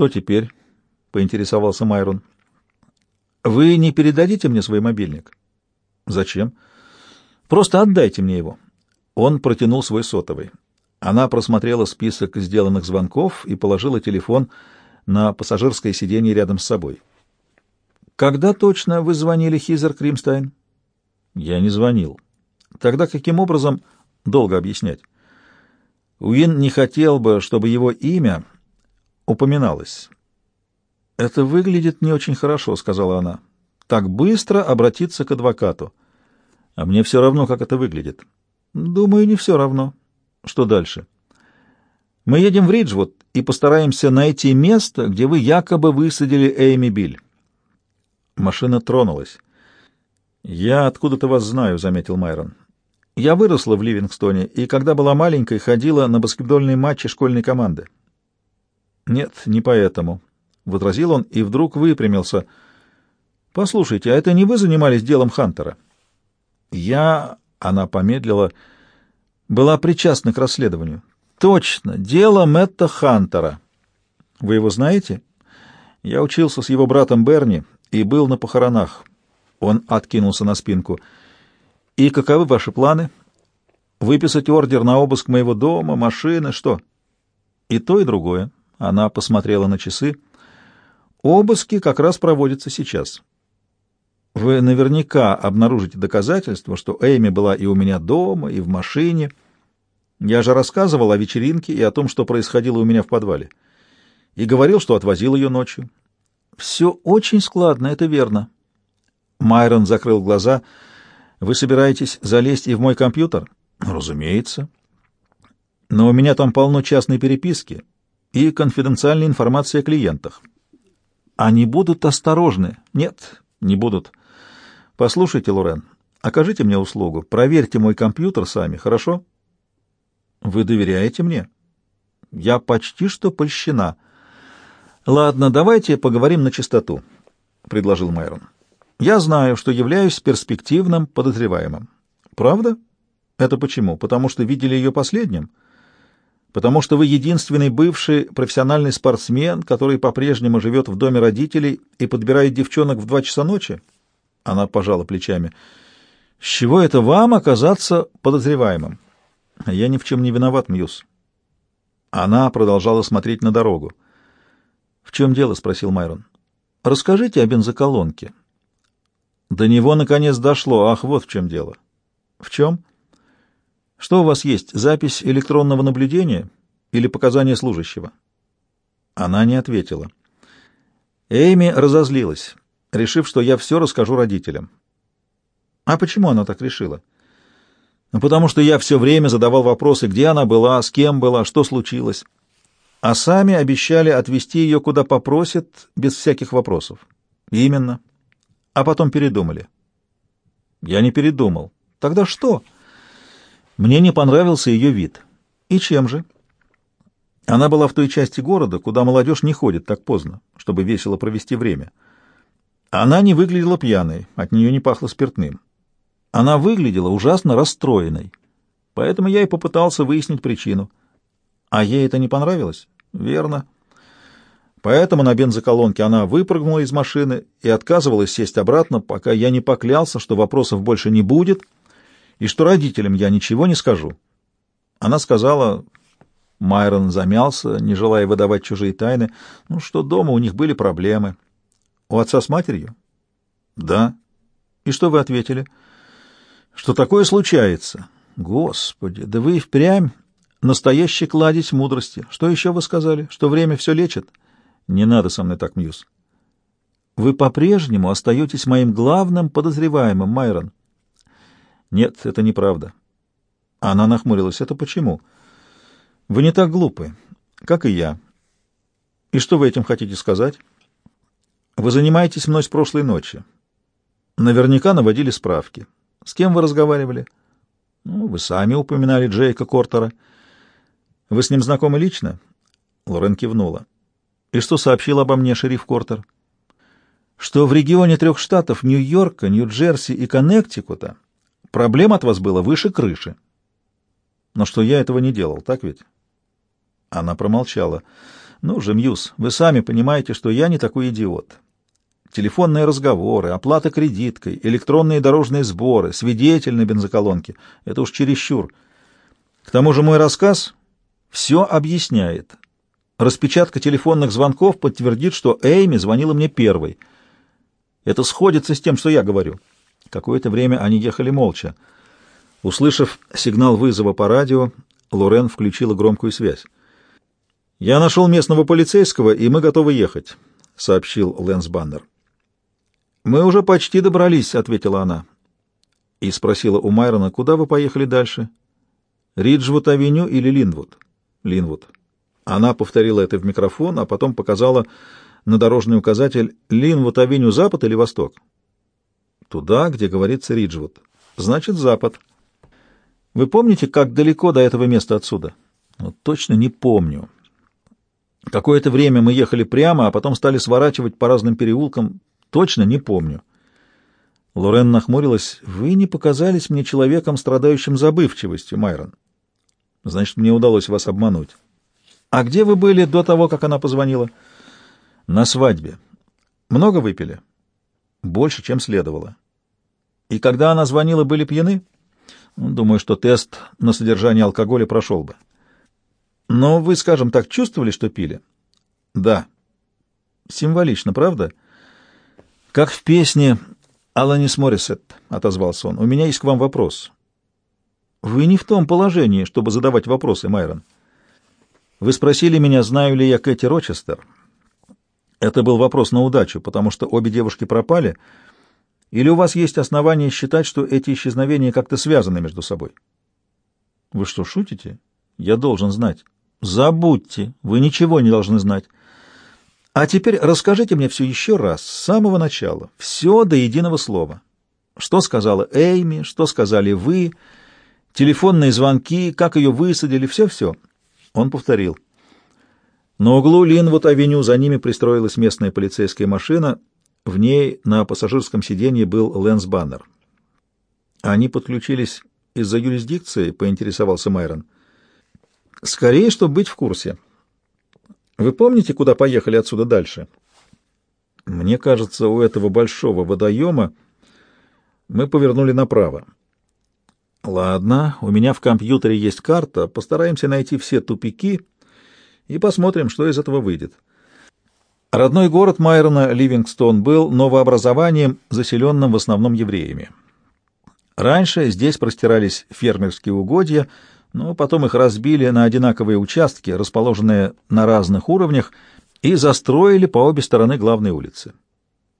что теперь? поинтересовался Майрон. Вы не передадите мне свой мобильник? Зачем? Просто отдайте мне его. Он протянул свой сотовый. Она просмотрела список сделанных звонков и положила телефон на пассажирское сиденье рядом с собой. «Когда точно вы звонили, Хизер Кримстайн?» «Я не звонил». «Тогда каким образом?» «Долго объяснять». Уин не хотел бы, чтобы его имя упоминалось. «Это выглядит не очень хорошо», — сказала она. «Так быстро обратиться к адвокату. А мне все равно, как это выглядит». «Думаю, не все равно». «Что дальше?» «Мы едем в Риджвуд и постараемся найти место, где вы якобы высадили Эйми Биль». Машина тронулась. «Я откуда-то вас знаю», — заметил Майрон. «Я выросла в Ливингстоне, и когда была маленькой, ходила на баскетбольные матчи школьной команды». «Нет, не поэтому», — возразил он и вдруг выпрямился. «Послушайте, а это не вы занимались делом Хантера?» «Я...» — она помедлила. «Была причастна к расследованию». «Точно, дело Мэтта Хантера». «Вы его знаете?» «Я учился с его братом Берни» и был на похоронах. Он откинулся на спинку. И каковы ваши планы? Выписать ордер на обыск моего дома, машины, что? И то, и другое. Она посмотрела на часы. Обыски как раз проводятся сейчас. Вы наверняка обнаружите доказательства, что Эйми была и у меня дома, и в машине. Я же рассказывал о вечеринке и о том, что происходило у меня в подвале. И говорил, что отвозил ее ночью. Все очень складно, это верно. Майрон закрыл глаза. Вы собираетесь залезть и в мой компьютер? Разумеется. Но у меня там полно частной переписки и конфиденциальной информации о клиентах. Они будут осторожны. Нет, не будут. Послушайте, Лорен, окажите мне услугу. Проверьте мой компьютер сами, хорошо? Вы доверяете мне? Я почти что польщена. Ладно, давайте поговорим на чистоту, предложил Майрон. Я знаю, что являюсь перспективным подозреваемым. Правда? Это почему? Потому что видели ее последним? Потому что вы единственный бывший профессиональный спортсмен, который по-прежнему живет в доме родителей и подбирает девчонок в два часа ночи? Она пожала плечами. С чего это вам оказаться подозреваемым? Я ни в чем не виноват, Мьюз. Она продолжала смотреть на дорогу. «В чем дело?» — спросил Майрон. «Расскажите о бензоколонке». До него наконец дошло. Ах, вот в чем дело. В чем? Что у вас есть, запись электронного наблюдения или показания служащего? Она не ответила. Эйми разозлилась, решив, что я все расскажу родителям. А почему она так решила? Ну, потому что я все время задавал вопросы, где она была, с кем была, что случилось а сами обещали отвезти ее куда попросят, без всяких вопросов. Именно. А потом передумали. Я не передумал. Тогда что? Мне не понравился ее вид. И чем же? Она была в той части города, куда молодежь не ходит так поздно, чтобы весело провести время. Она не выглядела пьяной, от нее не пахло спиртным. Она выглядела ужасно расстроенной. Поэтому я и попытался выяснить причину — а ей это не понравилось? Верно. Поэтому на бензоколонке она выпрыгнула из машины и отказывалась сесть обратно, пока я не поклялся, что вопросов больше не будет и что родителям я ничего не скажу. Она сказала... Майрон замялся, не желая выдавать чужие тайны, ну, что дома у них были проблемы. У отца с матерью? Да. И что вы ответили? Что такое случается. Господи, да вы и впрямь Настоящий кладезь мудрости. Что еще вы сказали? Что время все лечит? Не надо со мной так, Мьюз. Вы по-прежнему остаетесь моим главным подозреваемым, Майрон. Нет, это неправда. Она нахмурилась. Это почему? Вы не так глупы, как и я. И что вы этим хотите сказать? Вы занимаетесь мной с прошлой ночи. Наверняка наводили справки. С кем вы разговаривали? Ну, вы сами упоминали Джейка Кортера. Вы с ним знакомы лично? Лорен кивнула. И что сообщил обо мне шериф Кортер? Что в регионе трех штатов Нью-Йорка, Нью-Джерси и Коннектикута проблем от вас было выше крыши. Но что я этого не делал, так ведь? Она промолчала. Ну же, Мьюз, вы сами понимаете, что я не такой идиот. Телефонные разговоры, оплата кредиткой, электронные дорожные сборы, свидетель на бензоколонке — это уж чересчур. К тому же мой рассказ все объясняет. Распечатка телефонных звонков подтвердит, что Эйми звонила мне первой. Это сходится с тем, что я говорю. Какое-то время они ехали молча. Услышав сигнал вызова по радио, Лорен включила громкую связь. «Я нашел местного полицейского, и мы готовы ехать», — сообщил Лэнс Баннер. «Мы уже почти добрались», — ответила она. И спросила у Майрона, куда вы поехали дальше? Риджвуд-авеню или Линвуд? Линвуд. Она повторила это в микрофон, а потом показала на дорожный указатель Линвуд-авеню запад или восток? Туда, где говорится Риджвуд. Значит, запад. Вы помните, как далеко до этого места отсюда? Вот точно не помню. Какое-то время мы ехали прямо, а потом стали сворачивать по разным переулкам. Точно не помню. Лорен нахмурилась. «Вы не показались мне человеком, страдающим забывчивостью, Майрон. Значит, мне удалось вас обмануть. А где вы были до того, как она позвонила?» «На свадьбе. Много выпили?» «Больше, чем следовало». «И когда она звонила, были пьяны?» «Думаю, что тест на содержание алкоголя прошел бы». Но вы, скажем так, чувствовали, что пили? Да. Символично, правда? Как в песне «Аланис Моррисет», — отозвался он, — «у меня есть к вам вопрос». Вы не в том положении, чтобы задавать вопросы, Майрон. Вы спросили меня, знаю ли я Кэти Рочестер. Это был вопрос на удачу, потому что обе девушки пропали. Или у вас есть основания считать, что эти исчезновения как-то связаны между собой? Вы что, шутите? Я должен знать. Забудьте, вы ничего не должны знать. А теперь расскажите мне все еще раз, с самого начала, все до единого слова. Что сказала Эйми, что сказали вы, телефонные звонки, как ее высадили, все-все. Он повторил. На углу Линвуд-авеню за ними пристроилась местная полицейская машина. В ней на пассажирском сиденье был Лэнс Баннер. Они подключились из-за юрисдикции, поинтересовался Майрон. — Скорее, чтобы быть в курсе. Вы помните, куда поехали отсюда дальше? Мне кажется, у этого большого водоема мы повернули направо. Ладно, у меня в компьютере есть карта, постараемся найти все тупики и посмотрим, что из этого выйдет. Родной город Майрона, Ливингстон, был новообразованием, заселенным в основном евреями. Раньше здесь простирались фермерские угодья, но потом их разбили на одинаковые участки, расположенные на разных уровнях, и застроили по обе стороны главной улицы.